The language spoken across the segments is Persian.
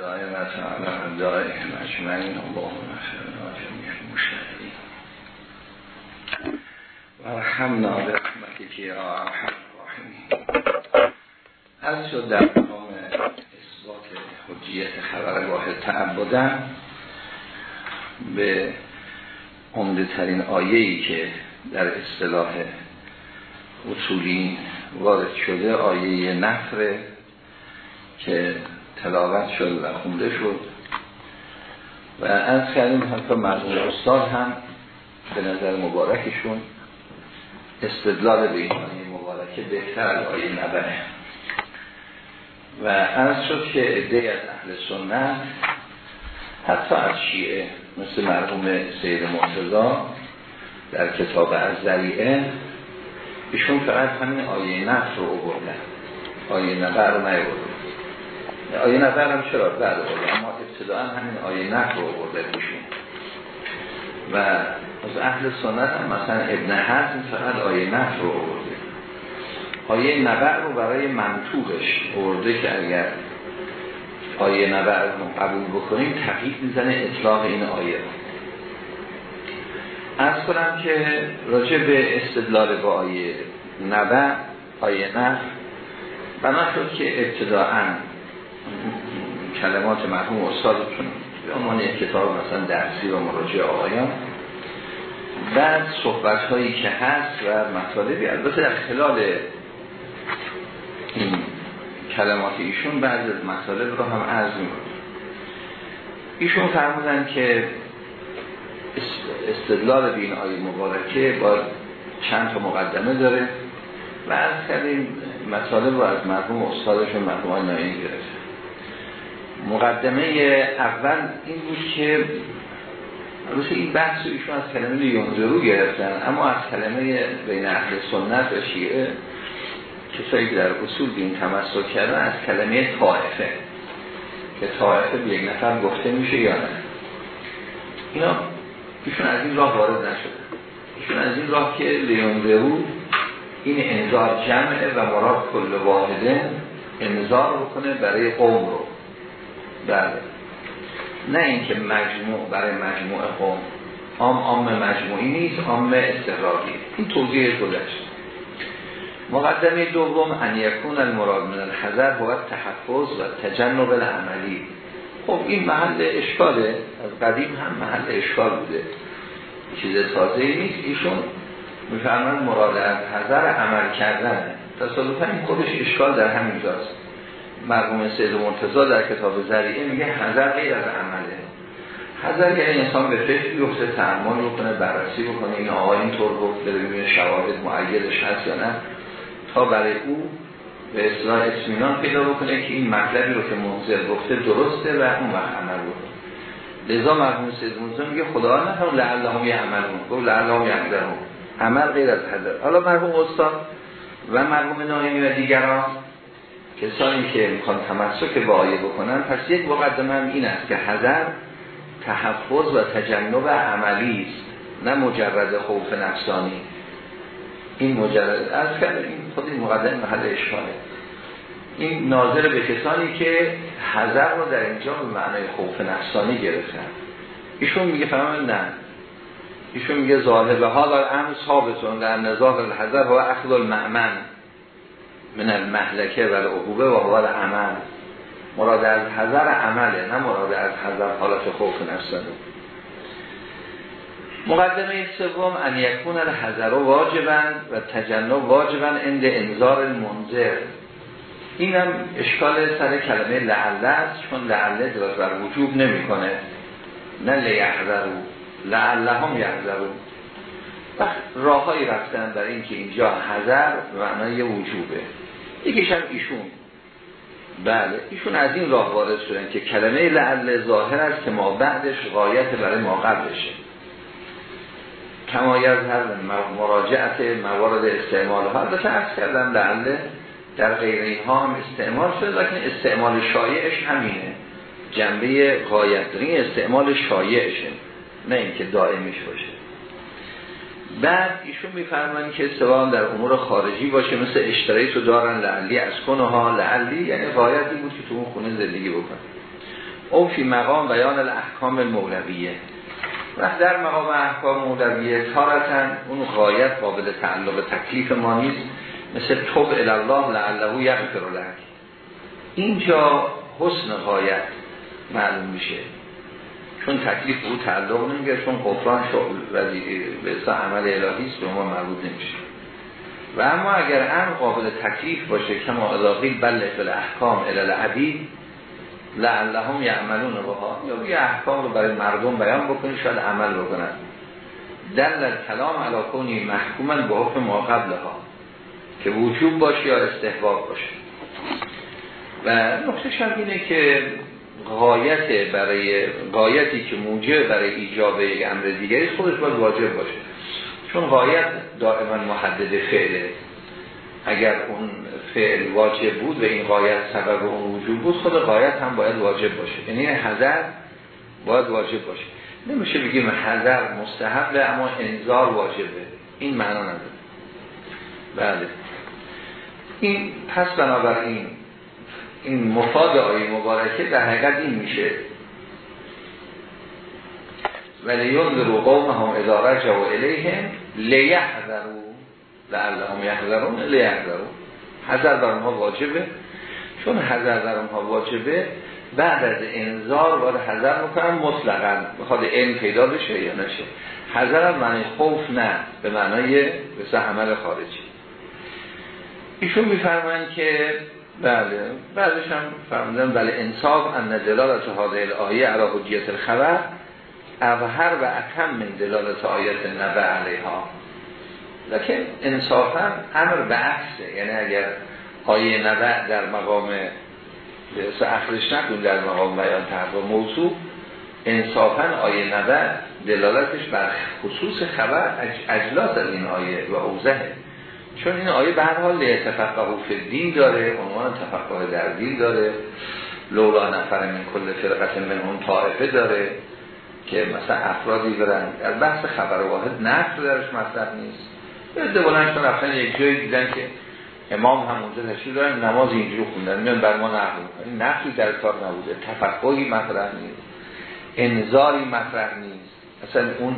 دائمت على دائم اجمعین. اللهم اغفرنا جميع المشتغلین و رحمنا برحمتك یا ارحم الراحمین. از شد در مقام اثبات حجیت خبر واحد تعبدن به عمده ترین که در اصطلاح اصولی وارد شده آیه نفره که تلاوت شد و خونده شد. و از کردیم حتی مرمون استاد هم به نظر مبارکشون استدلال به این مبارکه بهتر از آیه نبره. و از شد که عده از اهل سنت حتی از شیعه مثل مرحوم سید مرتضا در کتاب از ذریعه ایشون فقط همین آیه نفر رو بردن آیه نفر رو آیه نفر هم چرا بعد بردن اما ابتدا هم همین آیه نفر رو بردن ایشون و از اهل سنت هم مثلا ابن حزم فقط آیه نفر رو برده آیه نبع رو برای منطوقش برده که اگر آیه نبع رو قبول بکنیم تقیید می‌زنه اطلاق این آیه از کنم که راجع به استدلال با آیه نبع آیه نفر بنا که ابتداعا کلمات مرحوم استادتون به عنوان یک کتاب مثلا درسی و مراجع آقایان. بعد صحبت هایی که هست و مطالبی البته در خلال این کلمات ایشون بعض از مطالب رو هم عرض می‌کنم. ایشون فرمودن که استدلال به این آیه مبارکه با چند تا مقدمه داره و از کردیم مطالب رو از مرحوم استادشون مرحوم های نایین گرفت مقدمه اول این بود که البته این بحث ایشون از کلمه یونزرو گرفتن. اما از کلمه بین اهل سنت و شیعه کسایی که در اصول این تمسک کردن از کلمه طائفه که طائفه به یک نفر گفته میشه یا نه. اینا ایشون از این راه وارد نشده. ایشون از این راه که لیونزرو این انذار جمعه و مراد کل واحده انذار بکنه برای قوم رو. بله. نه اینکه مجموع برای مجموع قوم. عام عام مجموعی نیست عام استقراقی. این توضیح گذشت. مقدمه دوم ان یکون المراد من الحذر هو تحفظ و تجنب العملی. خب این محل اشکاله. از قدیم هم محل اشکال بوده. چیز تازه نیست. ایشون میفرمان مراد از حذر عمل کردن. تصادفا این خودش اشکال در همین جاست. مرحوم سید مرتضی در کتاب ذریعه میگه حذر غیر از عمله. حذر یعنی انسان به فکر بیفته تعمل بکنه بررسی بکنه این آقا اینطور گفت ببینه شواهد معیدش هست یا نه. تا برای او به اصلاح اطمینان پیدا بکنه که این مطلبی رو که منظر گفته درسته و اون وقت عمل بکنه لذا مرحوم سید مرتضی میگه خدا نفهم لعلهم یعملون. گفت لعلهم یعملون. عمل غیر از حذر. حالا مرحوم استاد و مرحوم نایمی و دیگران کسانی که می‌خوان تمسک به آیه بکنن پس یک مقدمه هم این است که حذر تحفظ و تجنب عملی است نه مجرد خوف نفسانی. این مجرد از کرده این خود این مقدمه محل اشکاله این ناظر به کسانی که حذر رو در اینجا به معنای خوف نفسانی گرفتن. ایشون میگه فهمه نه. ایشون میگه ظاهر ها در امر ثابتون در نزاق الحذر و اخذ المعمن من المحلکه و العقوبه و هو عمل مراد از حذر عمله نه مراد از حذر حالت خوف نفسانه مقدمه سوم ان یکون الحذر واجبا و تجنب واجبا عند انذار المنذر. اینم اشکال سر کلمه لعله است چون لعله دراز بر وجوب نمی‌کنه. نه لیحذرو لعله هم یحذرو وقت راههایی رفتن در این که اینجا حذر معنای وجوبه. یکیش هم ایشون. بله ایشون از این راه وارد شدن که کلمه لعل ظاهر است که ما بعدش غایت برای ما قبلشه. کمایز هر مراجعت موارد استعمال ها. ارز کردم لعله در غیر اینها هم استعمال شده لیکن استعمال شایعش همینه. جنبه غایت داری استعمال شایعشه نه اینکه دائمیش باشه. بعد ایشون میفرمانی که سوال در امور خارجی باشه مثل اشترایی تو دارن لعلی از کنه ها. لعلی یعنی غایتی بود که تو اون خونه زندگی بکن او فی مقام بیان الاحکام المولویه و در مقام احکام مولویه تارتن اون غایت قابل تعلق تکلیف ما نیست. مثل توب الله لعله یغفر لك اینجا حسن غایت معلوم میشه. چون تکلیف او تعلق نمیگه چون قفران به عمل الهی است به ما مربوط نمیشه. و اما اگر امر قابل تکلیف باشه کما اضافی بله فل احکام الالعبید لعلهم یعملون بها یا یه احکام رو برای مردم بیان بکنی شاید عمل بکنن. دل کلام علا کنی به حکم ما قبل ها که وجوب باشه یا استحباب باشه. و نقطه اینه که غایت برای غایتی که موجب برای ایجاب یک امر دیگری خودش باید واجب باشه. چون غایت دائما محدد فعله. اگر اون فعل واجب بود و این غایت سبب اون وجود بود خود غایت هم باید واجب باشه. یعنی حذر باید واجب باشه. نمیشه بگیم حذر مستحب اما انذار واجبه. این معنا نداره. بله. این پس بنابراین این مفاد آیه مبارکه در حقیقت این میشه. ولی رو قوم هم اداره جو الیهم لیحذرو لعلهم یحذرون لیحذرون حذر بر اونها واجبه. چون حذر در اونها واجبه بعد از انذار باید حذر می‌کنن مطلقا. بخواد علم پیدا بشه یا نشه. حذر معنی خوف نه به معنای به عمل خارجی. ایشون میفرمایند که بله. بعدش هم فرمودن بله انصاف ان دلالت هذه الآیه علی حجیت الخبر اوهر و اتم من دلالت آیت نبع علیها. لکن انصافا امر به عکسه. یعنی اگر آیه نبع در مقام اخرش نکن در مقام بیان و موضوع انصافا آیه نبع دلالتش بر خصوص خبر اجلاس از این آیه و اوزهه چون این آیه به هر حال تفقه فی دین داره عنوان تفقه در دین داره. لولا نفر من کل فرقت من اون طائفه داره که مثلا افرادی برن در بحث خبر واحد نفر درش مطلب نیست. به بلند رفتن یک جایی دیدن که امام هم اونجا تشکیل دارن نماز اینجور خوندن. میان بر ما نقل این نقلی در کار نبوده. تفقهی مطرح نیست. انذاری مطرح نیست. اصلا اون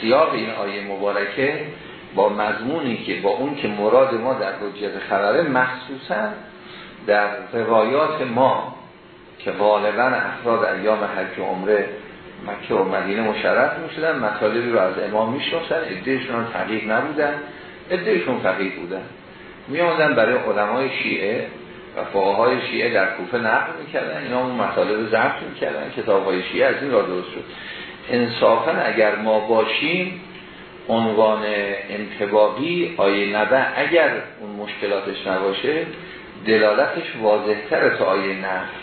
سیاق این آیه مبارکه با مضمونی که با اون که مراد ما در حجیت خبره مخصوصا در روایات ما که غالبا افراد ایام حج و عمره مکه و مدینه مشرف می شدن مطالبی رو از امام می شنفتن ادهشون تحقیق نبودن ادهشون فقیق بودن. می برای علمای شیعه و فقهای شیعه در کوفه نقل می‌کردن اینا اون مطالب ضبط می‌کردن کتاب های شیعه از این را درست شد. انصافا اگر ما باشیم عنوان انتباقی آیه نبه اگر اون مشکلاتش نباشه دلالتش واضحتر تا آیه نفر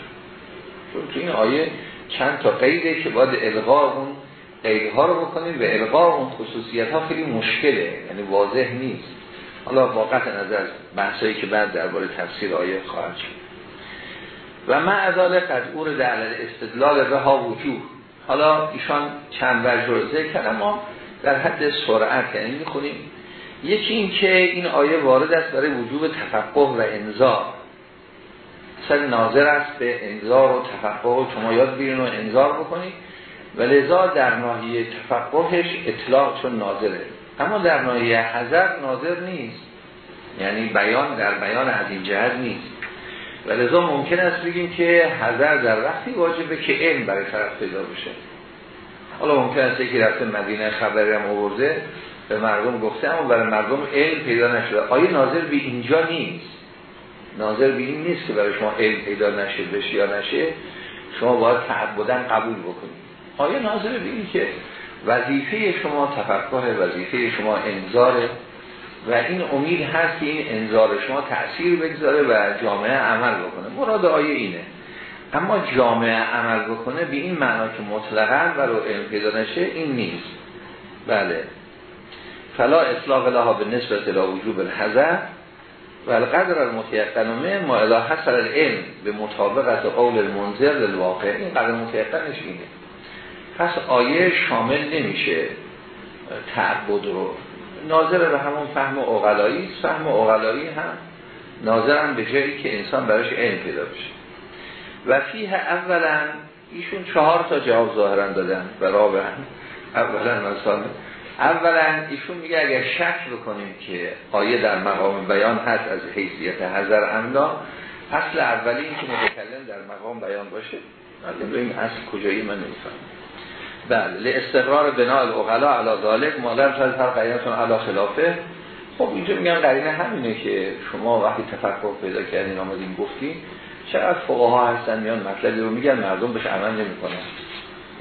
چون تو این آیه چند تا قیده که باید الغا اون قیدها رو بکنیم و الغا اون خصوصیت ها خیلی مشکله یعنی واضح نیست. حالا واقعا نظر بحثایی که بعد درباره تفسیر آیه خواهد شد. و من ازال قدعور در استدلال به ها وجود حالا ایشان چند وجه ذکر کردم ما در حد سرعت یعنی می‌خونیم یکی این که این آیه وارد است برای وجوب تفقه و انذار. اصلا ناظر است به انذار و تفقه و شما یاد بیرون و انذار بکنید. و لذا در ناحیه تفقهش اطلاق چون ناظره. اما در ناحیه حذر ناظر نیست. یعنی بیان در بیان از این جهت نیست. و لذا ممکن است بگیم که حذر در وقتی واجبه که علم برای طرف پیدا بشه. حالا ممکن است که رفته مدینه خبری هم آورده به مردم گفته اما برای مردم علم پیدا نشده. آیا ناظر به اینجا نیست. ناظر به این نیست که برای شما علم پیدا نشه بشه یا نشه. شما باید تعبدن قبول بکنید. آیا ناظر به این که وظیفه شما تفکر وظیفه شما انذاره. و این امید هست که این انذار شما تأثیر بگذاره و جامعه عمل بکنه. مراد آیه اینه. اما جامعه عمل بکنه به این معنا که مطلقا و رو علم پیدا نشه این نیست. بله. فلا اطلاق لها به نسبت الى وجوب الحذر و القدر المتیقنمه ما الى حصل العلم به مطابقت قول المنظر للواقع این قدر متیقنش اینه. پس آیه شامل نمیشه تعبد رو. ناظر به همون فهم اغلایی فهم اغلایی هم ناظر هم به جایی که انسان براش علم پیدا بشه. و فیه اولا ایشون چهار تا جواب ظاهرا دادن و رابعا اولا مثلا اولا ایشون میگه اگر شک بکنیم که آیه در مقام بیان هست از حیثیت حضر املا اصل اولی که متکلم در مقام بیان باشه. این اصل کجایی من نمیفهم بله استقرار بنا الاغلا علا ذالک مادر فرق فرقیاتون علا خلافه. خب اینجا میگن قرینه همینه که شما وقتی تفکر پیدا کردین آمدین گفتین چقدر فقها هستن میان مطلبی رو میگن مردم بهش عمل نمی‌کنن.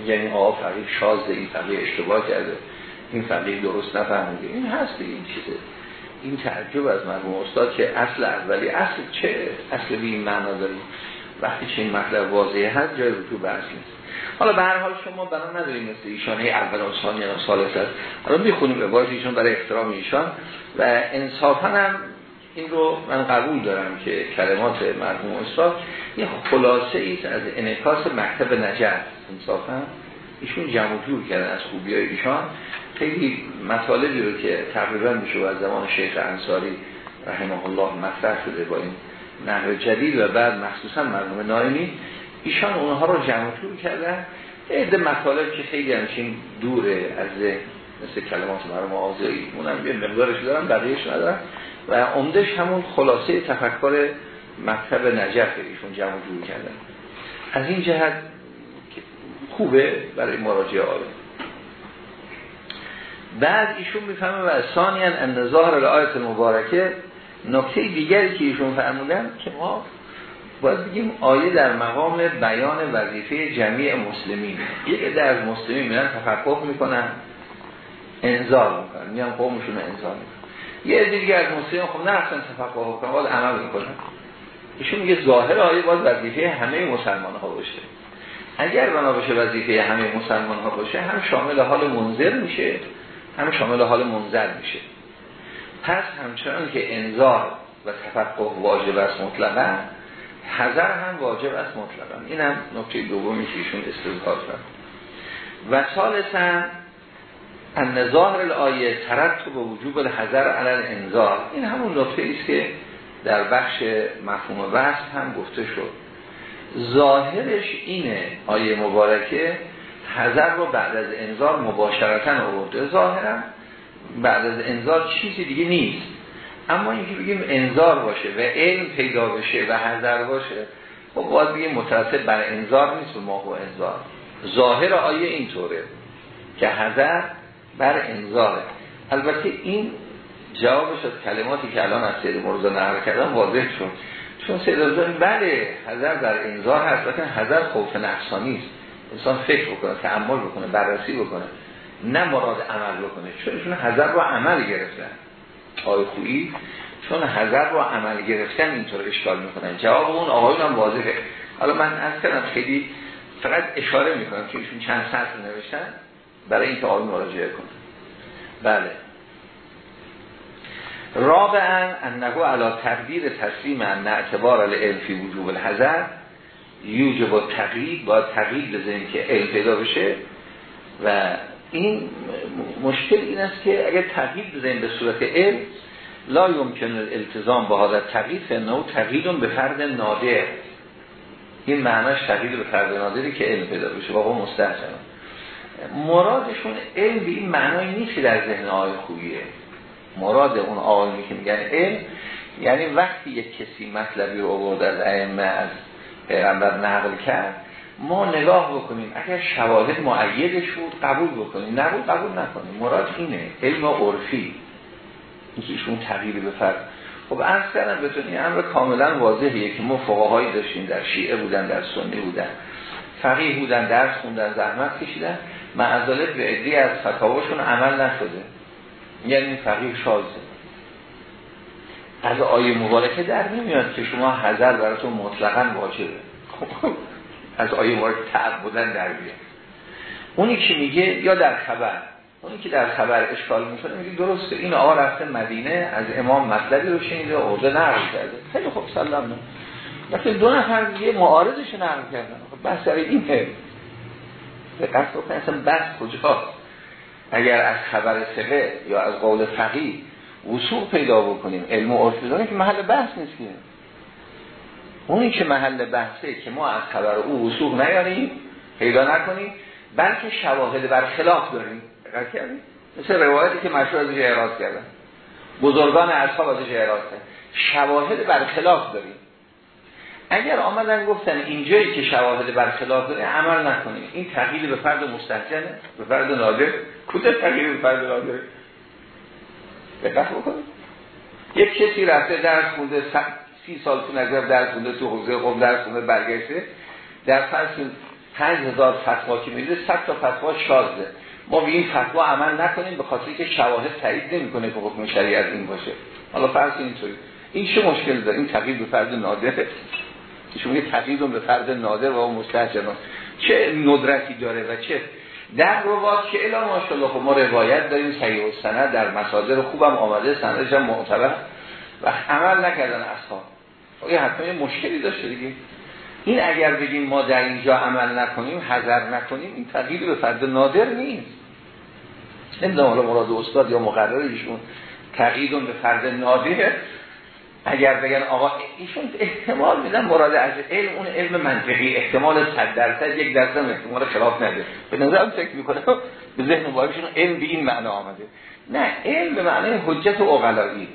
یعنی آقا فقیه شازده این فقیه اشتباه کرده. این فقیه درست نفهمیده. این هست این چیزه. این تعجب از مرحوم استاد که اصل اولی اصل چه؟ اصل به این معنا داریم. وقتی چه این مطلب واضحه هست جای رجوع بحث نیست. حالا به هر حال شما بنا نداریم مثل ایشانه اول و و ثالث است. حالا می‌خونیم عبارت ایشان برای احترام ایشان. و انصافا هم این رو من قبول دارم که کلمات مرحوم استاد یه خلاصه ایست از انعکاس مکتب نجف. انصافا ایشون جمع جور کردن از خوبی های ایشان. خیلی مطالبی رو که تقریبا میشه از زمان شیخ انصاری رحمه الله مطرح شده با این نحو جدید و بعد مخصوصا مرحوم نایمی. ایشان اونها رو جمع جور کردن. عده مطالب که خیلی همچین دوره از مثل کلمات مرحوم آزایی اونم یه مقدارش دارم بقیهش ندارم. و عمدش همون خلاصه تفکر مکتب نجف ایشون جمع جور کردن. از این جهت خوبه برای مراجعه آره. بعد ایشون می‌فهمه و ثانیا ان ظاهر آیت مبارکه نکته دیگری که ایشون فرمودن که ما باید بگیم آیه در مقام بیان وظیفه جمعی مسلمین. یک در مسلمین میرن تفکر می‌کنن انذار می‌کنن. میان قومشون انذار می‌کنن. یه دیگه از مسلمین خب نه اصلا تفکر کنن باید عمل می‌کنن. ایشون میگه ظاهر آیه باید وظیفه همه مسلمان ها باشه. اگر بنا باشه وظیفه همه مسلمان ها باشه هم شامل حال منظر میشه هم شامل حال منظر میشه. پس همچنان که انذار و تفقه واجب است مطلقا حذر هم واجب است مطلقا. این هم نکته دومی که ایشون استظهار کرد. و ثالثا ان ظاهر الآیه ترتب به وجوب الحذر علی انذار این همون نکته است که در بخش مفهوم بحث هم گفته شد. ظاهرش اینه آیه مبارکه حذر رو بعد از انذار مباشرتا آورده. ظاهرا بعد از انذار چیزی دیگه نیست. اما اینکه بگیم انذار باشه و علم پیدا بشه و حذر باشه خب باید بگیم مترتب بر انذار نیست و ما و انذار. ظاهر آیه اینطوره که حذر بر انذاره البته این جوابش از کلماتی که الان از سید مرزا نهار کردم واضح شد. چون سید بله حذر در انذار هست لیکن حذر خوف نفسانی است. انسان فکر بکنه تعمل بکنه بررسی بکنه نه مراد عمل بکنه. چون ایشون حذر رو عمل گرفتن آقای خویی چون حذر رو عمل گرفتن اینطور اشکال می‌کنن جواب اون آقایون هم واضحه. حالا من از کردم خیلی فقط اشاره می‌کنم که ایشون چند سطر نوشتن. برای اینکه آقایون مراجعه کنن بله. رابعا انه علا تقدیر تسلیم ان اعتبار العلم فی وجوب الحذر با تقیید با تقیید بزنیم که علم پیدا بشه. و این مشکل این است که اگر تقیید بزنیم به صورت علم لا یمکن الالتزام با حاضر تقیید فنو تقییدون به فرد نادر. این معناش تقیید به فرد نادری که علم پیدا بشه. واقعا مستحسن. مرادشون علم به این معنای نیست که در ذهن آقای خوبیه. مراد اون آقایونی که میگن علم یعنی وقتی یک کسی مطلبی رو آورد از ائمه از پیغمبر نقل کرد ما نگاه بکنیم. اگر شواهد معیدش بود قبول بکنیم. نبود قبول نکنیم. مراد اینه علم عرفی. اینکه ایشون تغییر به فرد. خب از کردم بتون این امر کاملا واضحیه که ما فقهایی داشتیم در شیعه بودن در سنی بودن. فقیه بودن درس خوندن زحمت کشیدن. معذاله به عدی از فتاواشون عمل نشده. یعنی فقیه شازه از آیه مبارکه در نمیاد که شما حذر براتون مطلقا واجبه. از آیه مبارکه تعب بودن در بیاد. اونی که میگه یا در خبر. اونی که در خبر اشکال می‌کنه میگه درسته. این آقا رفته مدینه از امام مطلبی رو شنیده عرضه نقل کرده. خیلی خوب سلام نه دو نفر دیگه معارضش نقل کردن. خب بس در اینه. قصد بکنه اصلا بس کجاست اگر از خبر سقه یا از قول فقیه وصول پیدا بکنیم علم و که محل بحث نیست که. اونی که محل بحثه که ما از خبر او وصول نیاریم پیدا نکنیم بلکه شواهد بر خلاف داریم مثل روایتی که مشهور ازش اعراض کردن. بزرگان اصحاب ازش اعراض کردن. شواهد بر خلاف داریم. اگر آمدن گفتن اینجایی که شواهد بر خلاف داره عمل نکنیم. این تغییر به فرد مستحجنه به فرد نادر. کجا تغییر به فرد نادر؟ دقت بکنید. یک کسی رفته درس خونده سی سال تو نظر درس خونده تو حوزه قوم درس خونده برگشته. در فرض پنج هزار فتوا که میده صد تا فتوا شازده. ما به این فتوا عمل نکنیم به خاطر که شواهد تایید نمی‌کنه که حکم شریعت این باشه. حالا فرض اینطوری. این چه مشکل داره؟ این تغییر به فرد نادره. شما یه تغییر به فرد نادر و مستحجنان چه ندرتی داره و چه در روات که الا ماشاءالله خب ما روایت داریم صحیح و سند در مصادر خوبم آمده سندش هم معتبر. و عمل نکردن اصحاب. یه حتما یه مشکلی داشته دیگه. این اگر بگیم ما در اینجا عمل نکنیم حذر نکنیم این تغییر به فرد نادر نیست. نمی‌دونم حالا مراد استاد یا مقرر ایشون تغییر به فرد نادر اگر بگن آقا ایشون احتمال میدن مراد از علم اون علم منطقی احتمال 100 درصد یک درصد احتمال خلاف نده. به نظرم فکر می‌کنه به ذهن مبارکشون علم به این معنا آمده. نه علم به معنای حجت و اغلایی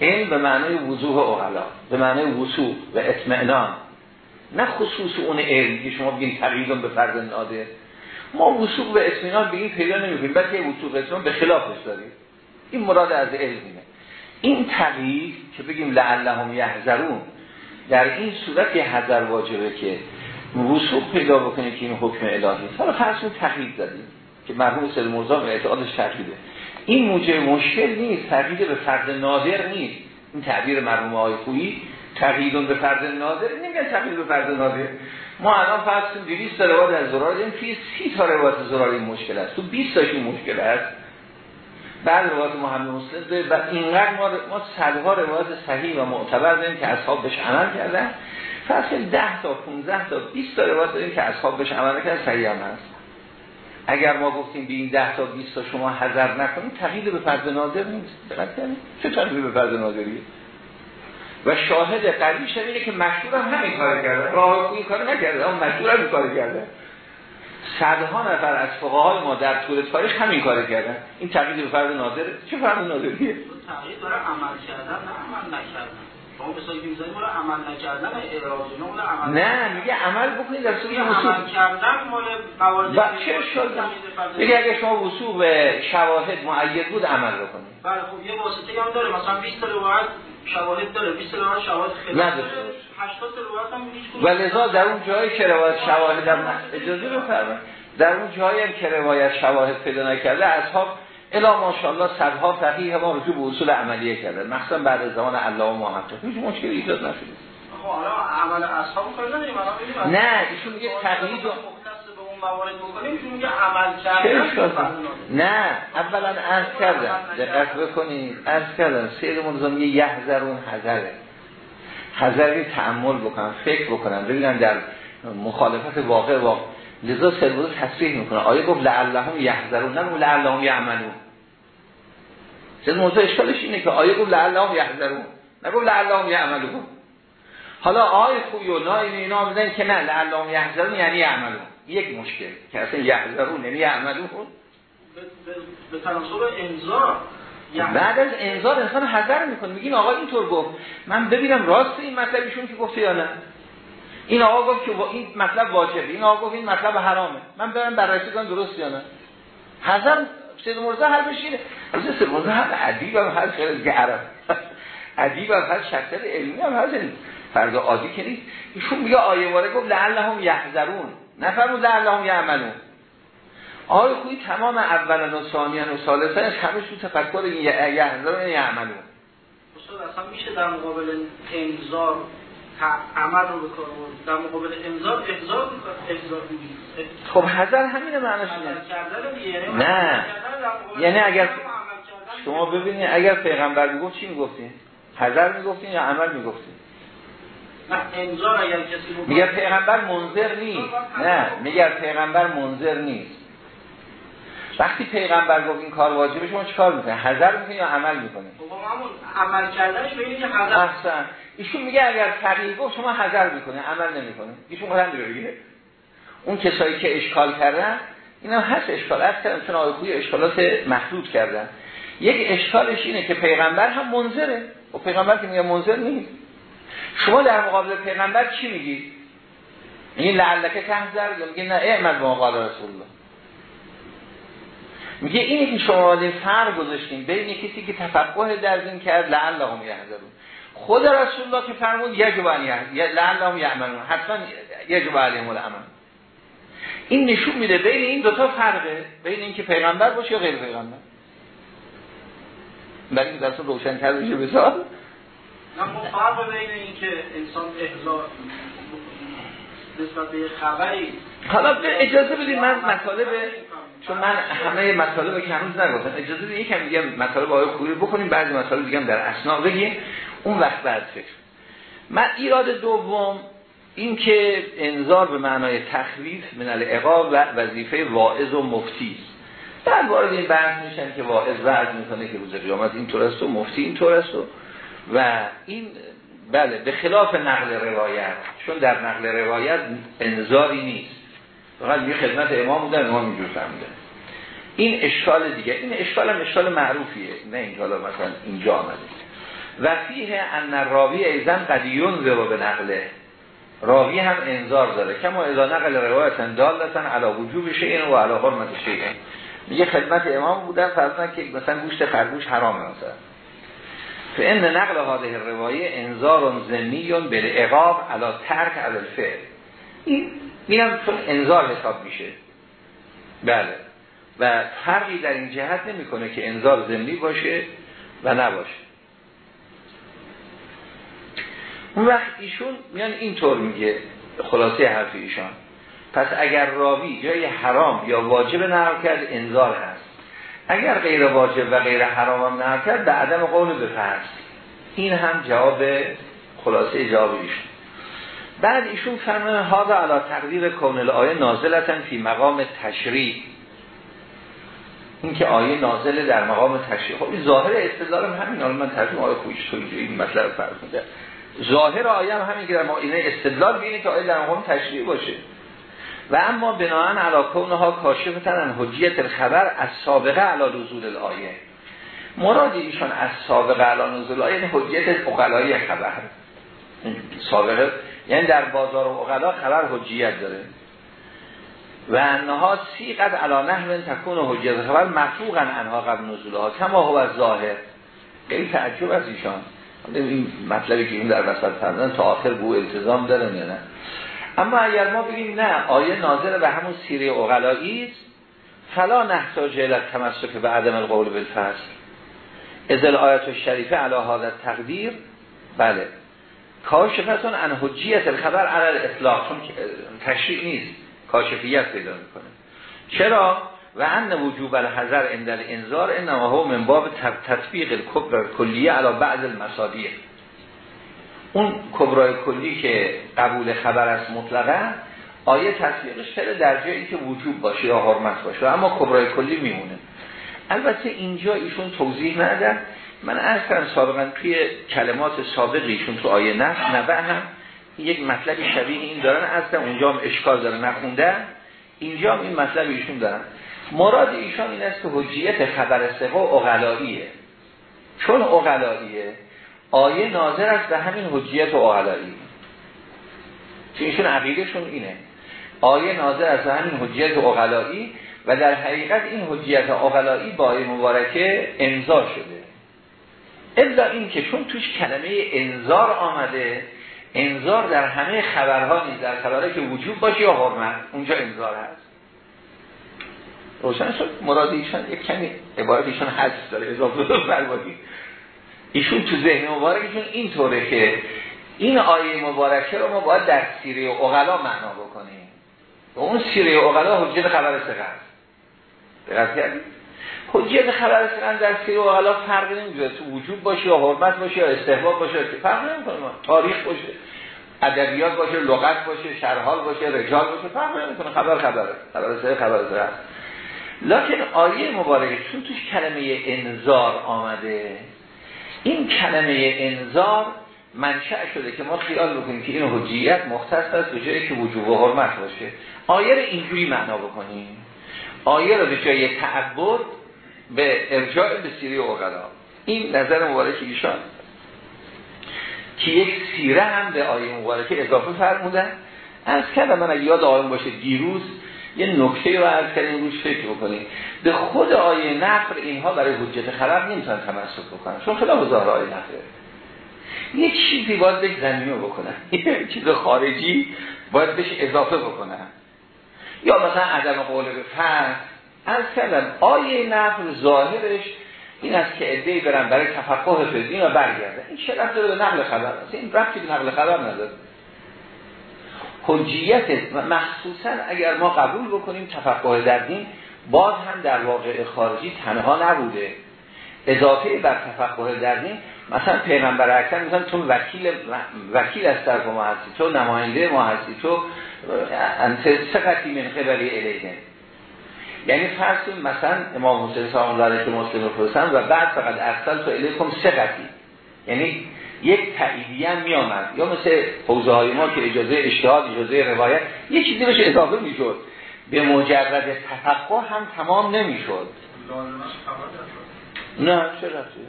علم به معنای وضوح اغلا به معنای وصول و اطمئنان نه خصوص اون علم که شما بگین تقییدون به فرد ناده ما وصول و اطمینان به این پیدا نمی‌کنیم بلکه وصول و اطمینان به خلافش داریم. این مراد از علمه این تغییر که بگیم لعلهم یحذرون در این صورت یه حذر واجبه که وصول پیدا بکنه که این حکم الهی. حالا فرض تغییر دادیم که مرحوم سید مرزا به اعتقادش تغییره این موجه مشکل نیست تغییر به فرد نادر نیست. این تعبیر مرحوم آقای خویی تغییر به فرد نادر نمیگن تغییر به فرد نادر. ما الان فرض کنیم 200 روایت از زرار داریم توی 30 تا روایت زرار این مشکل است. تو 20 تاشون مشکل است. بعد روایت محمد مسلم و اینقدر ما ما صدها روایت صحیح و معتبر داریم که اصحاب بهش عمل کردن. فصل 10 تا 15 تا 20 تا روایت داریم که اصحاب بهش عمل کردن صحیح هم هست. اگر ما گفتیم به این 10 تا 20 تا شما حذر نکنید تغییر به فرد ناظر نیست. دقت چه تغییر به فرد ناظریه؟ و شاهد قویش اینه که مشهور هم همین کار کرده. راه این کار نکرده اما مشهور هم کار کرده. صدها نفر از فقهای ما در طول تاریخ همین کار کردن. این تغییر به فرد ناظر چه فرد ناظریه تغییر داره عمل کردن نه عمل نکردن. نه میگه عمل بکنید در صورت وصول کردن مال موارد چه شد؟ میگه اگه شما وصول به شواهد معید بود عمل بکنید. بله خب یه واسطه هم داره. مثلا 20 تا روایت شواهد داره. 20 تا روایت شواهد خیلی نداره. 80 تا روایت هم هیچ و لذا در اون جایی که روایت شواهد هم اجازه بفرمایید. در اون جایی هم که روایت شواهد پیدا نکرده اصحاب الا ماشاءالله صدها فقیه ما رجوع به اصول عملیه کرده مخصوصا بعد از زمان علامه محقق هیچ مشکلی ایجاد نشده. خب حالا عمل اصحاب نه ایشون میگه تقلید نه اولا عرض کردم دقت بکنید عرض کردم سید مرزا میگه یحذرون حذره. حذری تعمل بکنن فکر بکنن ببینن در مخالفت واقع واقع. لذا سلوه تصریح می‌کنه. آیه گفت لعلهم یحذرون نه لعلهم یعملون. سید موضوع اشکالش اینه که آیه گفت لعلهم یحذرون نه گفت لعلهم یعملون. حالا آیه خوی و نایم اینا میدن که نه لعلهم یحذرون یعنی یعملون. یک مشکل که اصلا یحذرون یعنی یعملون به تناسب انذار بعد از انذار انسان حذر می‌کنه. میگین آقا اینطور گفت. من ببینم راست این مطلبشون که گفته یا نه. این آقا گفت که این مطلب واجبه. این آقا گفت این مطلب حرامه. من برم بررسی کنم درست یا نه. حذر سید مرزا هر بشینه از سید مرزا هم ادیب هم هست خیلی گرم ادیب هم هست شخصیت علمی هم هست فرد عادی که نیست. ایشون میگه آیه واره گفت لعلهم یحذرون. نفرمود لعلهم یعملون آیه خوی تمام اولا و ثانیا و ثالثا همه تو تفکر این یحذرون یعملون استاد اصلا میشه در مقابل انذار عمل رو بکن در مقابل انذار احضار احضار خب حذر همینه معنیش نه. نه یعنی اگر شما ببینید اگر پیغمبر می‌گفت چی می‌گفتین؟ حذر می‌گفتین یا عمل می‌گفتین؟ انذار اگر کسی میگه پیغمبر منظر نیست. نه میگه پیغمبر منظر نیست. وقتی پیغمبر گفت این کار واجبه شما چیکار می‌کنه حذر می‌کنه یا عمل می‌کنه خب عمل کردنش به اینه که حذر. احسن. ایشون میگه اگر تغییر گفت شما حذر می‌کنه عمل نمی‌کنه ایشون دیگه بگیره اون کسایی که اشکال کردن این هم هست اشکال هست کردن. چون آقای اشکالات محدود کردن. یک اشکالش اینه که پیغمبر هم منظره و پیغمبر که میگه منظر نیست. شما در مقابل پیغمبر چی میگی؟ این لعلکه تحذر یا میگه نه اعمل به مقابل رسول الله. میگه اینه که شما آمدین فرق گذاشتیم بین کسی که تفقه در دین کرد لعلهم یحذرون. خود رسول الله که فرمود یجب ان لعلهم یعملون. حتما یجب علیهم الامن. این نشون میده بین این دوتا فرقه بین اینکه پیغمبر باشه یا غیر پیغمبر. برای این دست روشن کرد بشه بسار نه فرق بین اینکه انسان احضار نسبت به خبری حالا اجازه بدید من مطالب چون من همه مطالب که هنوز نگفتم. اجازه بدید یکم دیگه مطالب آقای خوبی بکنیم. بعضی مطالب دیگه در اسنا بگیم. اون وقت بعد فکر. من ایراد دوم این که انذار به معنای تخویف من العقاب و وظیفه واعظ و مفتی. بعد وارد این بحث میشن که واعظ وعظ می‌کنه که روز قیامت این طور است و مفتی این طور است و و این بله به خلاف نقل روایت چون در نقل روایت انذاری نیست. فقط یه خدمت امام بودن امام اینجور فهمیدن این اشکال دیگه این اشکال هم اشکال معروفیه نه این حالا مثلا اینجا آمده. و فیه ان راوی ایزن قدیون ذرو به نقله. راوی هم انذار داره. کما اذا نقل روایت دالتن علا وجوب شیئن و علا حرمت شیئن میگه خدمت امام بودن فرضاً که مثلا گوشت خرگوش حرامه مثلا. فان نقل هذه روایه انذار زنیون بالعقاب علا ترک علا الفعل. این میرم چون انذار حساب میشه. بله. و فرقی در این جهت نمی‌کنه که انذار زمینی باشه و نباشه. اون وقت ایشون میان اینطور میگه خلاصه حرف ایشان. پس اگر راوی جای حرام یا واجب نقل کرد انذار هست. اگر غیر واجب و غیر حرام هم نقل کرد به عدم قول به این هم جواب خلاصه جواب بعد ایشون فرمان و علا تقدیر کون آیه نازلتن فی مقام تشریع. این که آیه نازل در مقام تشریع. خب این ظاهر استدلال هم همین. حالا من ترجمه آیه خویش این مطلب فرض میده ظاهر آیه هم همین که در ما اینه استدلال بینه که آیه در مقام تشریع باشه. و اما بناهن علا کونها کاشفتن حجیت الخبر از سابقه علا نزول الآیه. مراد ایشان از سابقه علا نزول آیه یعنی حجیت اقلای خبر. سابقه یعنی در بازار اقلا خبر حجیت داره. و انها سیقت علا نحو تکون حجیت خبر مفوقا انها قبل نزولها کما هو از ظاهر. خیلی تعجب از ایشان. این مطلبی که این در وسط فرزن تا آخر بو التزام دارن یا نه. اما اگر ما بگیم نه آیه ناظر به همون سیره اقلایی است فلا نحتاج الى تمسک به عدم القول بالفصل ازل آیت شریفه علی هذا تقدیر بله. کاشفتون ان حجیت الخبر علل اطلاق چون تشریع نیست کاشفیت پیدا می‌کنه. چرا؟ و ان وجوب الحذر عند الانذار انما هو من باب تطبیق الکبر کلیه علی بعض المصادیق. اون کبرای کلی که قبول خبر است مطلقا آیه تصدیقش خیلی در جایی که وجوب باشه یا حرمت باشه اما کبرای کلی میمونه. البته اینجا ایشون توضیح ندن من از سابقا توی کلمات سابقیشون تو آیه نه نبع هم یک مطلب شبیه این دارن. اصلا اونجا هم اشکال داره نخونده. اینجا هم این مطلب ایشون دارن. مراد ایشان این است که حجیت خبر سقا اغلاییه چون اغلاییه آیه ناظر است به همین حجیت اغلایی چون ایشون عقیدشون اینه. آیه ناظر است به همین حجیت اغلایی و در حقیقت این حجیت اغلایی با آیه مبارکه امضا شده. الا این که چون توش کلمه انذار آمده انذار در همه خبرها نیست در خبرها که وجود باشه یا حرمت اونجا انذار هست. روشن شد؟ مراد ایشان یک کمی عبارت ایشان حدث داره اضافه فرمودی ایشون تو ذهن مبارکشون اینطوره که این آیه مبارکه رو ما باید در سیره اغلا معنا بکنیم. و اون سیره اغلا حجت خبر دقیق کردیم حجیت خبر سخن در سیر و حالا فرق نمیده تو وجود باشه یا حرمت باشه یا استحباب باشه که فرق نمی‌کنه. تاریخ باشه ادبیات باشه لغت باشه شرحال باشه رجال باشه فرق نمی‌کنه. خبر خبره خبر سر خبر سر لکن آیه مبارکه چون توش کلمه انذار آمده این کلمه انذار منشأ شده که ما خیال بکنیم که این حجیت مختص است به جایی که وجوب و حرمت باشه. آیه رو اینجوری معنا بکنیم. آیه رو به جای تعبد به ارجاع به سیره اوغلا. این نظر مبارک ایشان. که یک سیره هم به آیه مبارکه اضافه فرمودن. از کردم من یاد آیه باشه دیروز یه نکته رو از کردیم روش فکر بکنیم. به خود آیه نفر اینها برای حجت خبر نمی‌تونن تمسک بکنن چون خلاف ظاهر آیه نفره یک چیزی باید بهش زمینه بکنن. یک چیز خارجی باید بهش اضافه بکنن. یا مثلا عدم قول به فرد از کردم آیه نفر ظاهرش این است که ادهی برن برای تفقه فدین و برگرده این چه رفت به نقل خبر است. این رفتی به نقل خبر نداره. حجیت مخصوصا اگر ما قبول بکنیم تفقه در دین باز هم در واقع خارجی تنها نبوده. اضافه بر تفقه در دین مثلا پیغمبر اکرم مثلا تو وکیل وکیل از طرف ما هستی تو نماینده ما هستی تو انت سقطی من قبلی الیه یعنی فرض مثلا امام حسین سلام الله که مسلم فرستن و بعد فقط ارسل تو الیکم سقطی یعنی یک تاییدیه هم می آمد یا مثل حوزه های ما که اجازه اجتهاد اجازه روایت یه چیزی بهش اضافه می‌شد. به مجرد تفقه هم تمام نمی‌شد. نه چه رفتی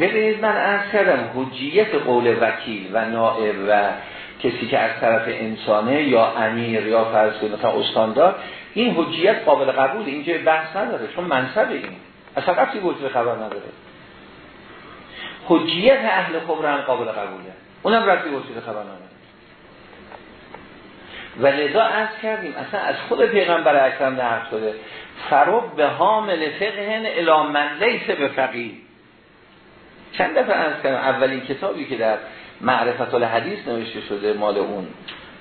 ببینید من از کردم حجیت قول وکیل و نائب و کسی که از طرف انسانه یا امیر یا فرض مثلا استاندار این حجیت قابل قبول اینجا بحث نداره چون منصب این. اصلا قبطی وجود خبر نداره؟ حجیت اهل خبر هم قابل قبوله. اونم رفتی وجود خبر نداره. و لذا از کردیم اصلا از خود پیغمبر اکرم در شده. فروب به حامل فقهن الى من لیس به فقیه. چند دفعه از کردم اولین کتابی که در معرفت الحدیث نوشته شده مال اون.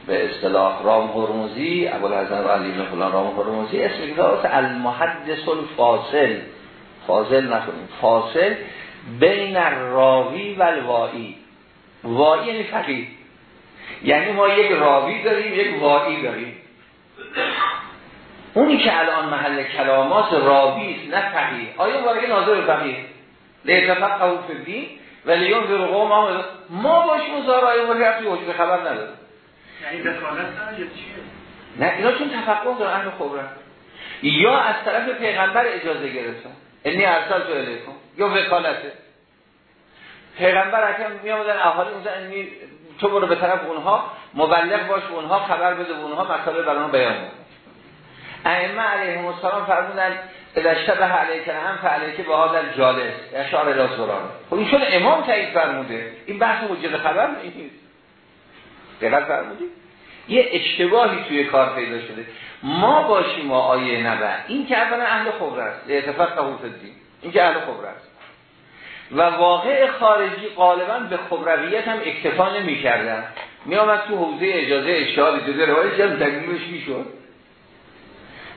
به اصطلاح رام هرموزی ابوالحسن علی بن فلان رام هرموزی اسم کتاب المحدث الفاصل فاصل نکنیم. فاصل بین راوی و الوائی. وائی یعنی فقید یعنی ما یک راوی داریم یک وائی داریم. اونی که الان محل کلامات راوی است نه فقید آیا وارد ناظر فقید لیتفق قبول فدین و لیون در قوم ما باشیم زارای ما رفتی وجود خبر نداره یعنی نه اینا چون تفقه دارن اهل خبرن. یا از طرف پیغمبر اجازه گرفتن. انی ارسال تو الیکم یا وکالته. پیغمبر اکرم می آمدن احالی میزن تو برو به طرف اونها مبلغ باش اونها خبر بده اونها مطالب برای بیان ائمه علیهم السلام فرمودن اشتبه علیکن هم فعلیکه به حاضر جالس اشار الی سران خب این چون امام تایید فرموده. این بحث مجد خبر نیست. دقیق فرمودی یه اشتباهی توی کار پیدا شده. ما باشیم و آیه نبه. این که اولا اهل خبر است. اتفاق قبول دین این که اهل خبر است. و واقع خارجی غالبا به خبرویت هم اکتفا نمی کردن می آمد تو حوزه اجازه اشتهاد اجازه روایت جمع تکمیلش می شد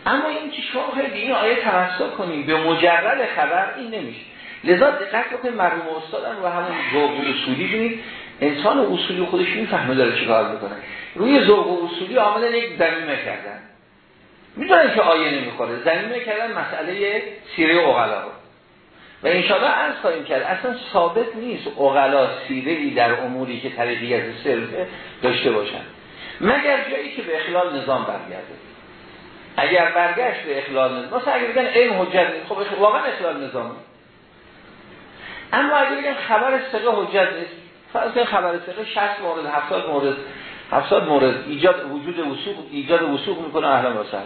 اما این که شما خیلی این آیه تمسک کنیم به مجرد خبر این نمیشه. لذا دقت بکنید مرحوم استادن و همون ذوق اصولی بینید انسان اصولی خودش فهمه داره چیکار می‌کنه. روی ذوق اصولی آمدن یک زمینه کردن. می‌دونن که آیه نمی‌خوره. زمینه کردن مسئله سیره اغلا رو و انشاءالله عرض خواهیم کرد اصلا ثابت نیست اغلا سیره در اموری که طریقیت سرفه داشته باشن. مگر جایی که به اخلال نظام برگرده. اگر برگشت به اخلال نظام مثلا اگر بگن این حجت نیست خب واقعا اخلال نظام اما اگر بگن خبر سقه حجت نیست فرض خبر سقه 60 مورد 70 مورد 70 مورد ایجاد وجود وسوق ایجاد وسوق می‌کنه اهلا مثلا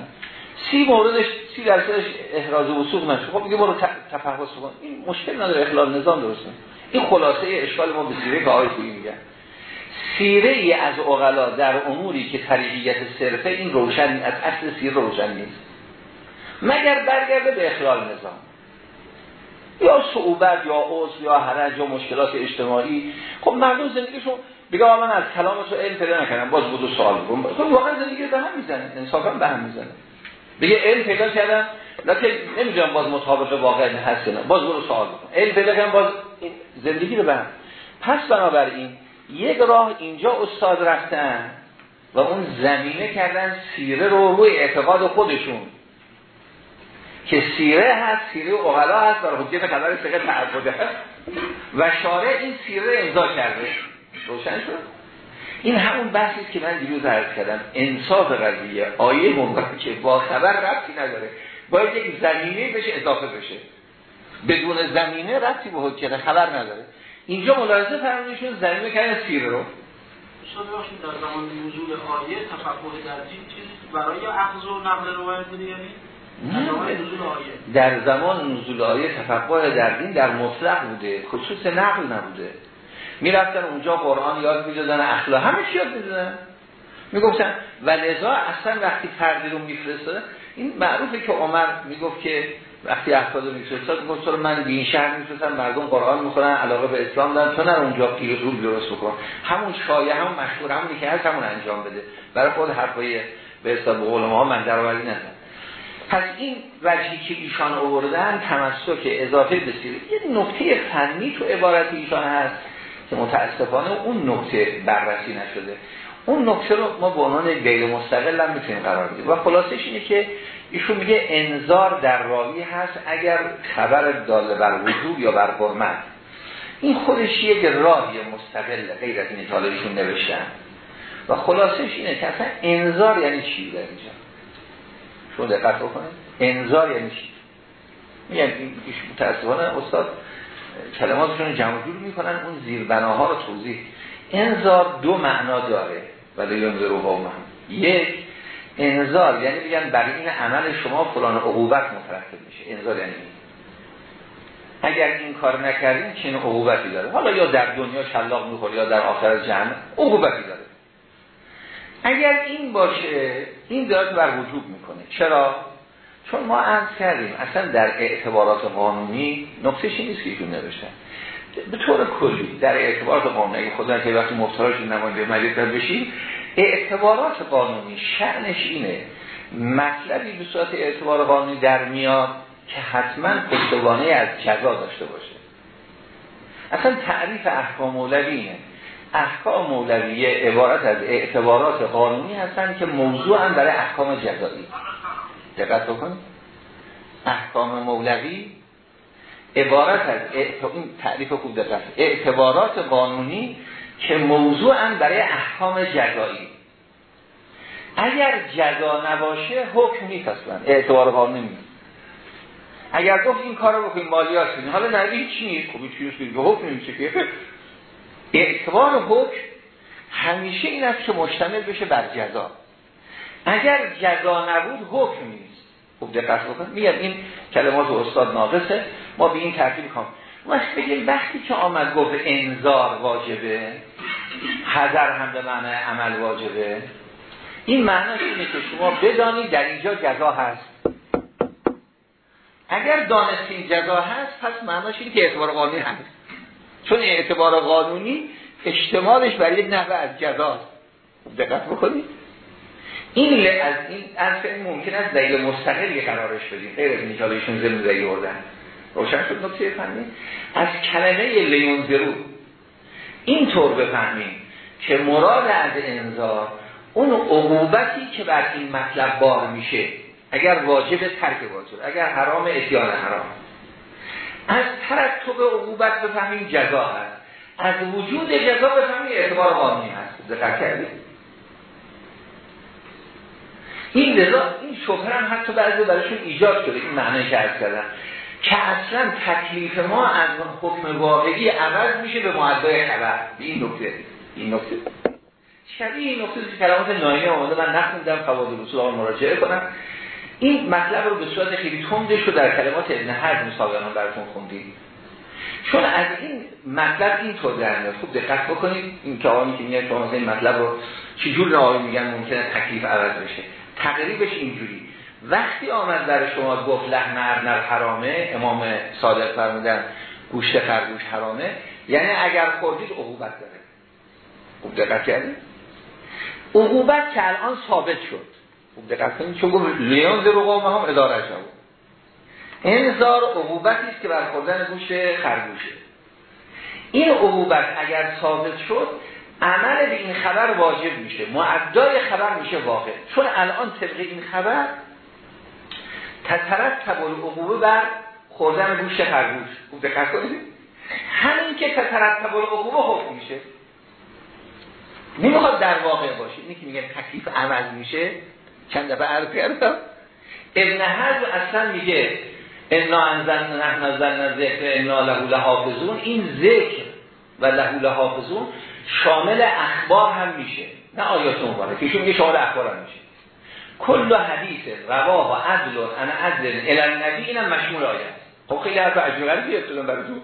سی موردش سی درصدش احراز وسوق نشه. خب میگه برو تفحص کن. این مشکل نداره. اخلال نظام درسته. این خلاصه اشکال ما به سیره که میگن سیره ای از اغلا در اموری که طریقیت صرفه این روشن از اصل سیر روشن نیست. مگر برگرده به اخلال نظام. یا صعوبت یا عضو یا حرج یا مشکلات اجتماعی. خب مردم زندگیشون بگه من از کلام تو علم پیدا نکردم باز بود و سوال بکنم خب واقعا زندگی به هم می‌زنه انصافا به هم می‌زنه. بگه علم پیدا کردم لکه نمی‌دونم باز مطابق واقع هست نه باز برو سوال بکن. علم پیدا کردم باز زندگی رو به هم. پس بنابراین یک راه اینجا استاد رفتن و اون زمینه کردن سیره رو روی اعتقاد خودشون. که سیره هست سیره اغلا هست برای حجیت خبر سقه تعبده و شارع این سیره امضا کرده. روشن شد. این همون بحثی که من دیروز عرض کردم. انصاف قضیه آیه که با خبر ربطی نداره. باید یک زمینه بشه اضافه بشه. بدون زمینه ربطی به حجیت خبر نداره. اینجا ملاحظه فرمودیشون زمینه کردن سیره رو. در زمان نزول آیه تفقه در دین چیز برای اخذ و نقل روایت بوده یعنی؟ در زمان نزول آیه. تفقه در دین در مطلق بوده. خصوص نقل نبوده. می‌رفتن اونجا قرآن یاد می‌دادن اخلاق همه چی یاد می‌دادن. می‌گفتن و لذا اصلا وقتی فردی رو میفرستادن این معروفه که عمر می‌گفت که وقتی افراد رو میفرستاد می‌گفت من به این شهر میفرستم مردم قرآن می‌خونن علاقه به اسلام دارن تو نر اونجا پیر رو درست بکن. همون شایعه هم مشهور همونی که هست همون انجام بده. برای خود حرفای به حساب قول ما من درآوردی ندارم. پس این وجهی که ایشان آوردن تمسک اضافه بسیار. یه نکته فنی تو عبارت ایشان هست. که متاسفانه اون نکته بررسی نشده. اون نکته رو ما به عنوان غیر مستقل هم می‌تونیم قرار بدیم. و خلاصش اینه که ایشون میگه انذار در راوی هست اگر خبر داله بر وجود یا بر حرمت. این خودش یک راهی مستقل غیر از این طالبشون نوشتن. و خلاصش اینه که اصلا انذار یعنی چی در اینجا؟ شما دقت بکنید. انذار یعنی چی؟ میگن این متاسفانه استاد کلماتشون جمع جور می‌کنن اون زیربناها رو توضیح. انذار دو معنا داره. ولی با هم یک انذار یعنی میگن برای این عمل شما فلان عقوبت مترتب میشه. انذار یعنی اگر این کار نکردین چه عقوبتی داره. حالا یا در دنیا شلاق می‌خوره یا در آخر جهنم عقوبتی داره. اگر این باشه این داره بر وجوب می‌کنه. چرا؟ چون ما عرض کردیم اصلا در اعتبارات قانونی نقطهش نیست که ایشون نوشتن به طور کلی در اعتبارات قانونی خدا که وقتی مفتراش نماینده مجلس بشیم اعتبارات قانونی شعنش اینه. مطلبی به صورت اعتبار قانونی در میاد که حتما پشتوانه از جزا داشته باشه. اصلا تعریف احکام مولوی اینه. احکام مولویه عبارت از اعتبارات قانونی هستن که موضوع هم برای احکام جزایی. دقت بکنید احکام مولوی عبارت از این تعریف خوب دقت. اعتبارات قانونی که موضوعا برای احکام جزایی. اگر جزا نباشه حکم نیست اصلا. اعتبار قانونی نیست. اگر گفت این کار رو بکنیم مالیات کنیم حالا نبی چی نیست. خب چی نیست. که حکم نیست که. اعتبار حکم همیشه این است که مشتمل بشه بر جزا. اگر جزا نبود حکم نیست. خب دقت بکنید میگم این کلمات استاد ناقصه. ما به این ترتیب کنیم وقت بگیم وقتی که آمد گفت انذار واجبه حذر هم به معنی عمل واجبه. این معناش اینه که شما بدانید در اینجا جزا هست. اگر دانستین جزا هست پس معناش اینه که اعتبار قانونی هست. چون اعتبار قانونی اشتمالش برای یک نحوه از جزاست. دقت بکنید. این از این از ممکن است دلیل مستقلی قرارش بدیم. غیر از اینجا ایشون زمین زایی بردن روشن شد نکته فهمید از کلمه لیونزرو اینطور بفهمیم که مراد از انذار اون عقوبتی که بر این مطلب بار میشه. اگر واجب ترک واجب اگر حرام اتیان حرام. از ترتب عقوبت بفهمیم جزا هست. از وجود جزا بفهمیم اعتبار قانونی هست. دقت کردید؟ این لذا این شبهه هم حتی بعضی برایشون ایجاد شده این معنی که کردن. که اصلا تکلیف ما از حکم واقعی عوض میشه به معدای خبر. به این نکته. این نکته. شبیه این نکته که کلمات نایمه آمده من نخوندم فواید رسول آقا مراجعه کنم. این مطلب رو به صورت خیلی تندش رو در کلمات ابن حزم سابقا براتون خوندیم. چون از این مطلب این طور در خوب دقت بکنید. این که آنی که میاد شما این مطلب رو چجور نهایی میگن ممکنه تکلیف عوض بشه. تقریبش اینجوری. وقتی آمد در شما گفت لحن ارنر حرامه امام صادق فرمودن گوشت خرگوش حرامه یعنی اگر خوردید عقوبت داره. خوب دقت کردید عقوبت که الان ثابت شد. خوب دقت کنید چون گفت لیون در قومه هم اداره شد. انذار عقوبتی است که برخوردن گوشت خرگوشه. این عقوبت اگر ثابت شد عمل به این خبر واجب میشه معدای خبر میشه واقع. چون الان طبق این خبر تترتب العقوبه بر خوردن گوشت خرگوش. خوب دقت کنید. همین که تترتب العقوبه حکم میشه. نمی‌خواد در واقع باشه. اینی که میگن تکلیف عمل میشه چند دفعه عرض کردم. ابن حزم اصلا میگه انا انزل نحن نزلنا ذکر انا له لحافظون. این ذکر و له لحافظون شامل اخبار هم میشه نه آیات مبارکه ایشون میگه شامل اخبار هم میشه. کل حدیث رواه و عدل انا عدل الى نبی اینم مشمول آیه خب خیلی حرف عجیبه بیاد براتون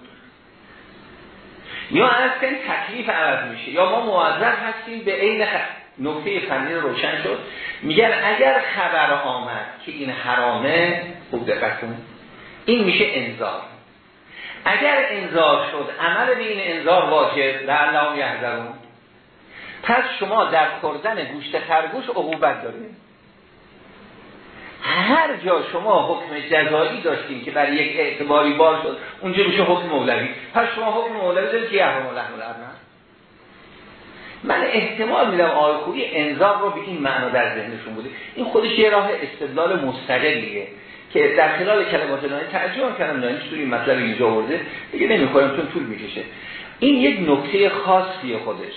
یا از این تکلیف عوض میشه یا ما موظف هستیم به عین خ... نکته فنی روشن شد. میگن اگر خبر آمد که این حرامه خوب دقت این میشه انذار. اگر انذار شد عمل به این انذار واجب لعلهم یحذرون. پس شما در خوردن گوشت خرگوش عقوبت دارید. هر جا شما حکم جزایی داشتیم که برای یک اعتباری بار شد اونجا میشه حکم مولوی. پس شما حکم مولوی دارید که یحرم الله من احتمال میدم آقای انذار رو به این معنا در ذهنشون بوده. این خودش یه راه استدلال مستقلیه. که در خلال کلمات نهایی ترجمه کردم نه توی این مطلب اینجا آورده دیگه نمی‌خورم چون طول می‌کشه. این یک نکته خاصی خودش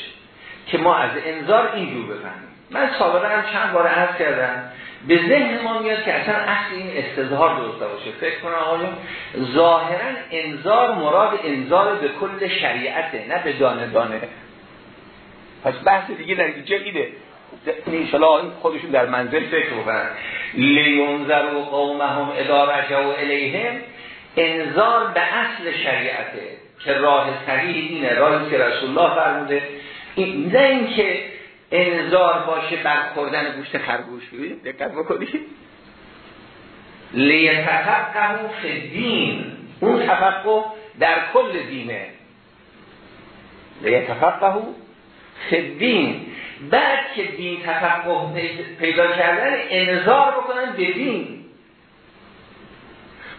که ما از انذار اینجور بفهمیم. من سابقا هم چند بار عرض کردم به ذهن ما میاد که اصلا اصل این استظهار درسته باشه فکر کنم آقایون ظاهرا انذار مراد انذار به کل شریعته نه به دانه دانه. پس بحث دیگه در اینجا اینه. این خودشون در منزل فکر بکنن لیونزر و قومهم ادارش و الیهم انذار به اصل شریعته که راه صحیح اینه راهی که رسول الله فرموده. این نه اینکه انذار باشه بر خوردن گوشت خرگوش. ببینید دقت بکنید. لیتفقهو فی دین اون تفقه در کل دینه. لیتفقهو فی دین بعد که دین تفقه پیدا کردن انذار بکنن به دین.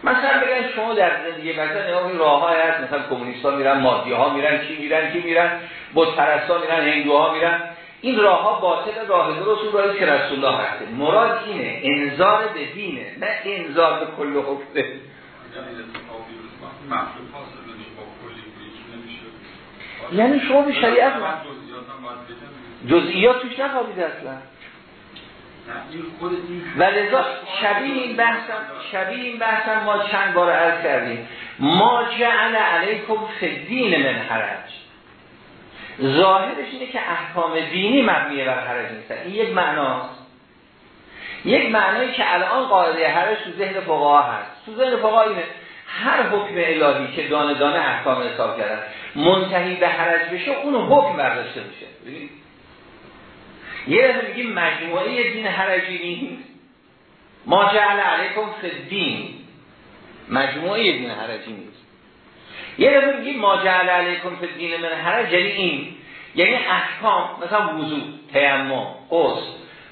مثلا بگن شما در زندگی مثلا نگاه راه های هست. مثلا کمونیست ها میرن مادی ها میرن چی میرن کی میرن؟ بود پرستا میرن هندوها میرن. این راه ها باطل راه درست اون راهی که رسول الله هسته. مراد اینه انذار به دینه نه انذار به کل حکمه یعنی شما به شریعت جزئیات توش نخوابیده اصلا. و لذا شبیه این بحثم شبیه این بحثم ما چند بار عرض کردیم. ما جعل علیکم فدین من حرج. ظاهرش اینه که احکام دینی مبنیه بر حرج نیستن این یک معناست. یک معنایی که الان قاعده حرج تو ذهن فقها هست. تو ذهن فقها اینه. هر حکم الهی که دانه دانه احکام حساب کردن منتهی به حرج بشه اون حکم برداشته میشه. یه دفعه میگیم مجموعه دین حرجی نیست. ما جعل علیکم فی دین مجموعه دین حرجی نیست. یه دفعه میگیم ما جعل علیکم فی دین من حرج یعنی این یعنی احکام مثلا وضو تیمم قص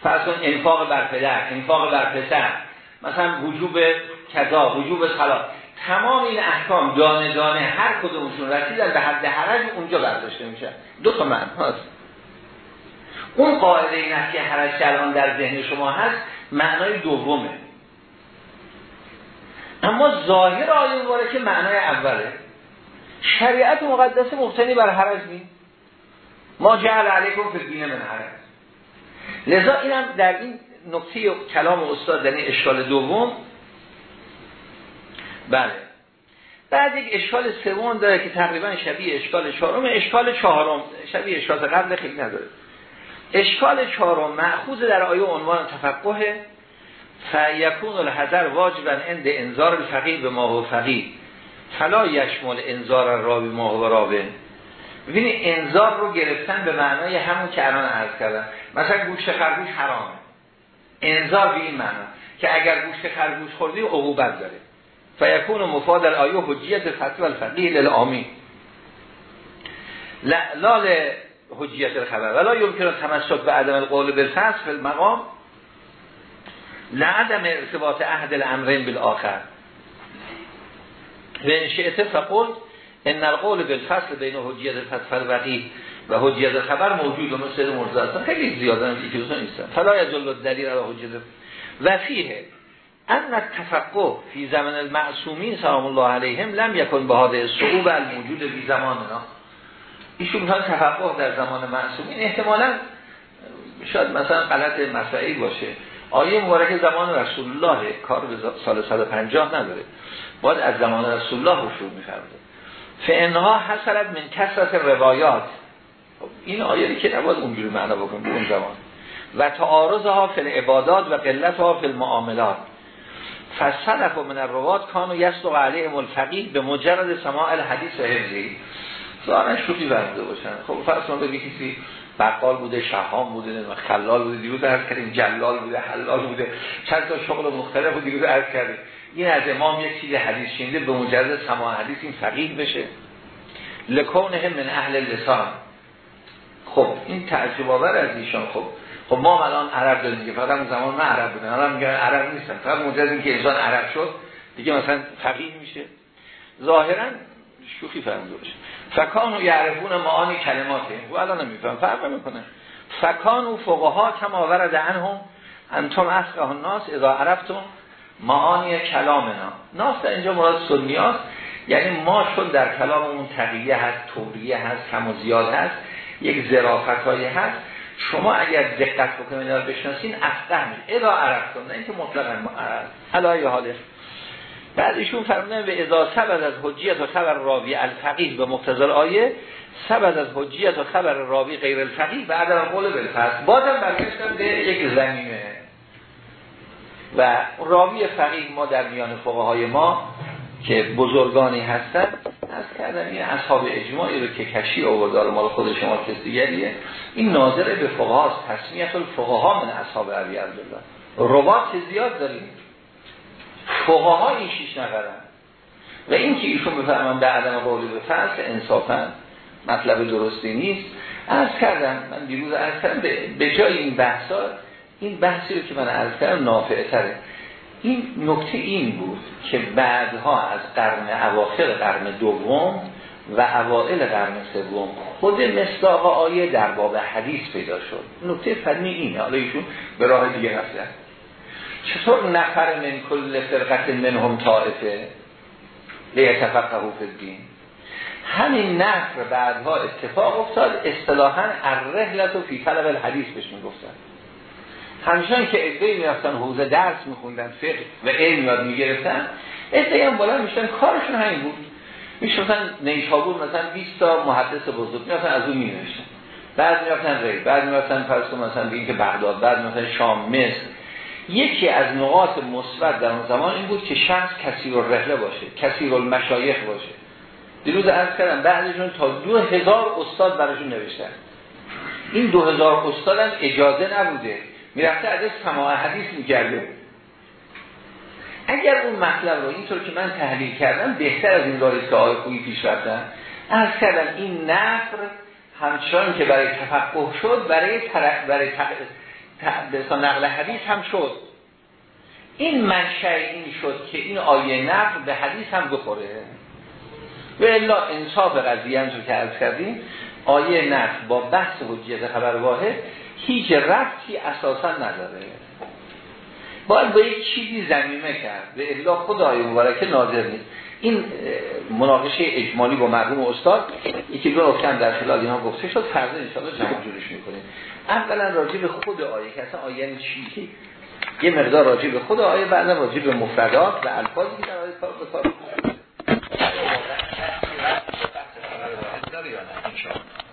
فرض انفاق بر پدر انفاق بر پسر مثلا وجوب کذا وجوب صلات. تمام این احکام دانه دانه هر کدومشون رسیدن به حد حرج اونجا برداشته میشه دو تا معنی هست. اون قاعده نفی حرج الان در ذهن شما هست معنای دومه. اما ظاهر آیه که معنای اوله شریعت مقدسه مبتنی بر حرج نی ما جعل علیکم فی دین من حرج. لذا اینم در این نکته کلام استاد در این اشکال دوم. بله. بعد یک اشکال سوم داره که تقریبا شبیه اشکال چهارم. اشکال چهارم شبیه اشکال قبل خیلی نداره. اشکال چهارم معخوض در آیه عنوان تفقه فیکون الحذر واجبا عند انذار الفقیه به ما و فقیه فلا یشمل انذار رابی ما و رابه ببینید انذار رو گرفتن به معنای همون که الان عرض کردم. مثلا گوشت خرگوش حرامه. انذار به این معنا که اگر گوشت خرگوش خوردی عقوبت داره. فیکون مفاد الآیه حجیت فتوى الفقیه للآمین لال حجیت الخبر. ولا یمکن تمسک به عدم القول بالفصل فی المقام. لعدم ارتباط عهد الامرین بالآخر. و ان شئت فقل ان القول بالفصل بین حجیت الفتح الوقیع و حجیت الخبر موجود و مثل مرزا خیلی زیاده یکی دو نیستن. فلا یدل الدلیل علی حجیت و فیه ان تفقه فی زمن المعصومین سلام الله علیهم لم یکن به هاده صعوب الموجود فی زماننا. ایشون می‌خوان تفقه در زمان معصومین احتمالا شاید مثلا غلط مسائل باشه. آیه مبارک زمان رسول الله کار به سال 150 نداره. باید از زمان رسول الله رو شروع میفرده فانها حصلت من کسرت روایات. خب این آیه که نباید اونجوری معنا بکنیم به اون زمان. و تعارضها فی العبادات و قلتها فی المعاملات. فصدف و من الروات کانو یصدق علیهم الفقیه به مجرد سماع الحدیث و حفظی ظاهرا شوخی برده باشن. خب فرض کنید کسی بقال بوده شهام بوده خلال بوده دیروز عرض کردیم جلال بوده حلال بوده چند تا شغل مختلف بود دیروز عرض کردیم این از امام یک چیز حدیث شینده به مجرد سماع حدیث این فقیه بشه. لکونه من اهل لسان خب این تعجب آور از ایشان. خب خب ما الان عرب داریم که فقط زمان نه عرب بودن الان میگن عرب نیستن. فقط مجرد اینکه انسان عرب شد دیگه مثلا فقیه میشه. ظاهرا شوخی باشه. فکان و یعرفون معانی کلماته. و الان نمیفهم فرق می‌کنه فکان و فقها کما ورد عنهم انتم اسقه الناس اذا عرفتم معانی کلامنا. ناس در اینجا مراد سنیاست یعنی ما چون در کلاممون تقییه هست توریه هست کم و زیاد هست یک ظرافت هست شما اگر دقت بکنید بشناسین میشه. اذا عرفتم نه اینکه مطلقا ما عرف علای حالش بعد ایشون فرمودن به اذا سبد از حجیت و خبر راوی الفقیه به مقتضل آیه سبد از حجیت و خبر راوی غیر الفقیه بعد از قول بالفرض بازم برگشتن به یک زمینه. و راوی فقیه ما در میان فقهای ما که بزرگانی هستن از کردن این اصحاب اجماعی رو که کشی آورده مال خود شما کس دیگریه. این ناظر به فقهاست تصمیت الفقها من اصحاب عبی عبدالله. روات زیاد داریم؟ فقها این شیش نفرن. و این که ایشون بفرمان به عدم قولی به فرض انصافا مطلب درستی نیست. از کردم من دیروز از کردم به جای این بحثا این بحثی رو که من از کردم نافعه تره این نکته این بود که بعدها از قرن اواخر قرن دوم و اوائل قرن سوم خود مصداق آیه در باب حدیث پیدا شد. نکته فنی اینه. حالا ایشون به راه دیگه رفتن. چطور نفر من کل فرقت منهم طائفه؟ لیتفقه فی الدین. همین نفر بعدها اتفاق افتاد اصطلاحا الرحلت و فی طلب الحدیث بهش می‌گفتن. همچنان که ادهی می‌رفتن حوزه درس میخوندن فقه و علم یاد می‌گرفتن ادهی هم بلند میشتن کارشون همین بود. میشتن نیشابور مثلا 20 تا محدث بزرگ می‌رفتن از اون مینوشتن. بعد می‌رفتن ری بعد می‌رفتن فرض مثلا به که بغداد بعد مثلا شام مصر. یکی از نقاط مثبت در اون زمان این بود که شخص کثیر رحله باشه کثیر المشایخ باشه. دیروز عرض کردم بعدشون تا دو هزار استاد براشون نوشتن. این دو هزار استاد هم اجازه نبوده. می‌رفته ازش سماع حدیث می‌کرده. اگر اون مطلب رو اینطور که من تحلیل کردم بهتر از این راهی که آقای خویی پیش رفتن. از کردم این نفر همچنان که برای تفقه شد برای طرف برای نقل حدیث هم شد. این منشأ این شد که این آیه نقل به حدیث هم بخوره. و الا انصاف قضیه هم که عرض کردیم آیه نقل با بحث حجیت خبر واحد هیچ رفتی اساسا نداره. باید با یک چیزی زمینه کرد. به الا خود آیه مبارکه ناظر نیست. این مناقشه اجمالی با مرحوم استاد یکی دو نکته در خلال اینا گفته شد. فردا ان شاء الله جمع جورش می‌کنیم. اولا راجع به خود آیه که اصلا آیه یعنی چی؟ یه مقدار راجع به خود آیه بعدا راجع به مفردات و الفاظی که در آیه کار به